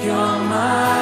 You're my